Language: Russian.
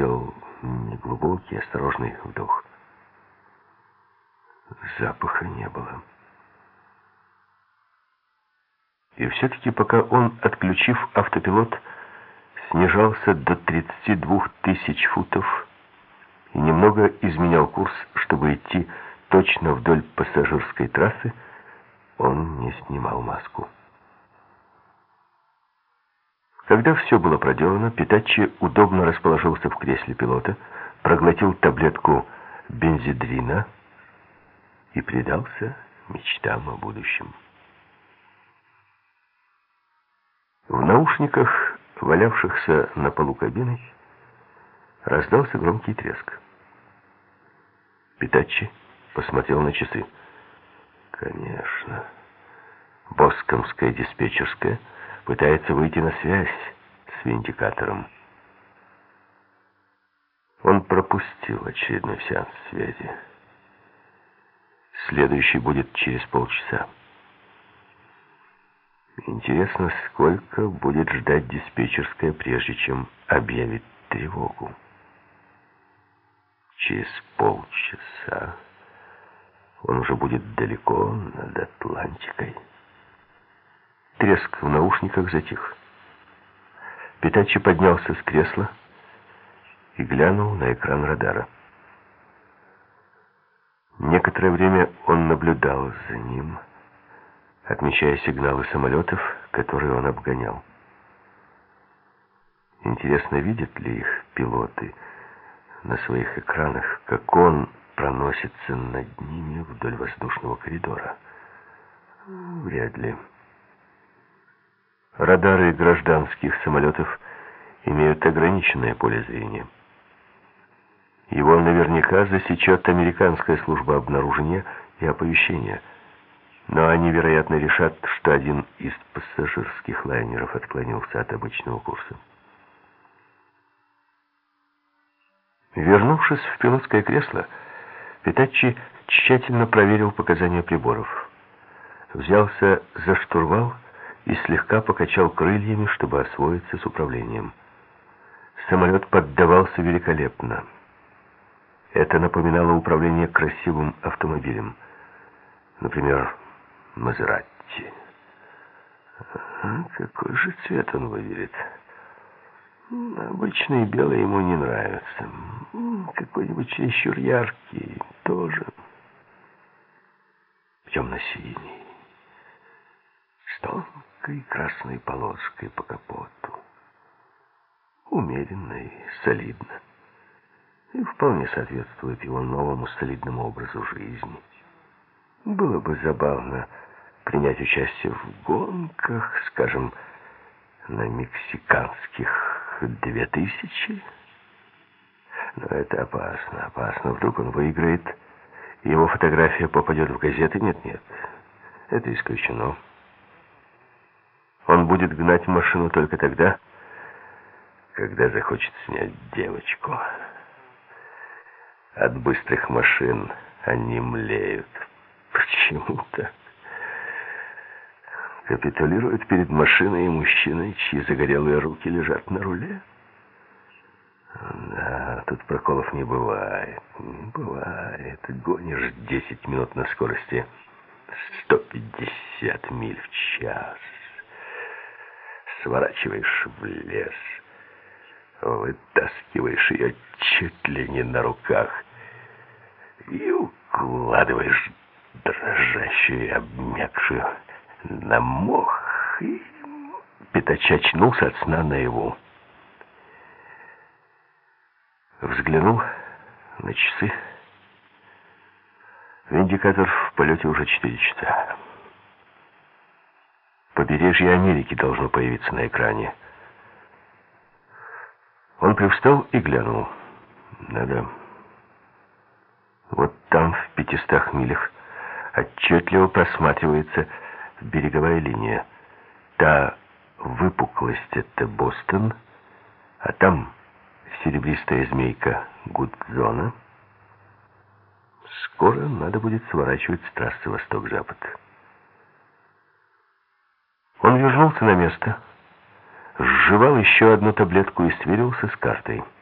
сделал неглубокий, осторожный вдох. Запаха не было. И все-таки пока он, отключив автопилот, снижался до 32 тысяч футов и немного изменял курс, чтобы идти точно вдоль пассажирской трассы, он не снимал маску. Когда все было проделано, Питачи удобно расположился в кресле пилота, проглотил таблетку бензидрина и предался мечтам о будущем. В наушниках, валявшихся на полу кабины, раздался громкий треск. Питачи посмотрел на часы. Конечно. Боскомская диспетчерская пытается выйти на связь с виндикатором. Он пропустил очередной сеанс связи. Следующий будет через полчаса. Интересно, сколько будет ждать диспетчерская, прежде чем объявит тревогу. Через полчаса он уже будет далеко над Атлантикой. Треск в наушниках затих. Питачи поднялся с кресла и глянул на экран радара. Некоторое время он наблюдал за ним, отмечая сигналы самолетов, которые он обгонял. Интересно, видят ли их пилоты на своих экранах, как он проносится над ними вдоль воздушного коридора? Вряд ли. Радары гражданских самолетов имеют ограниченное поле зрения. Его наверняка засечет американская служба обнаружения и оповещения. Но они, вероятно, решат, что один из пассажирских лайнеров отклонился от обычного курса. Вернувшись в пилотское кресло, Питачи тщательно проверил показания приборов. Взялся за штурвал и слегка покачал крыльями, чтобы освоиться с управлением. Самолет поддавался великолепно. Это напоминало управление красивым автомобилем. Например, Мазератти. Какой же цвет он выберет? Обычный белый ему не нравится. Какой-нибудь чересчур яркий тоже. Темно-синий. С тонкой красной полоской по капоту. Умеренно и солидно и вполне соответствует его новому солидному образу жизни. Было бы забавно принять участие в гонках, скажем, на мексиканских две тысячи. Но это опасно, опасно. Вдруг он выиграет, его фотография попадет в газеты. Нет-нет, это исключено. Он будет гнать машину только тогда, когда захочет снять девочку. От быстрых машин они млеют. Почему-то капитулируют перед машиной и мужчиной, чьи загорелые руки лежат на руле. Да, тут проколов не бывает. Не бывает. Гонишь 10 минут на скорости 150 миль в час. Сворачиваешь в лес. Вытаскиваешь ее чуть ли не на руках и укладываешь дрожащую и обмякшую на мох. И Пятач очнулся от сна наяву. Взглянул на часы. Индикатор в полете уже четыре часа. Побережье Америки должно появиться на экране. Он привстал и глянул. Надо... Вот там, в пятистах милях, отчетливо просматривается береговая линия. Та выпуклость — это Бостон, а там серебристая змейка Гудзона. Скоро надо будет сворачивать с трассы восток-запад. Вернулся на место, сживал еще одну таблетку и сверился с картой —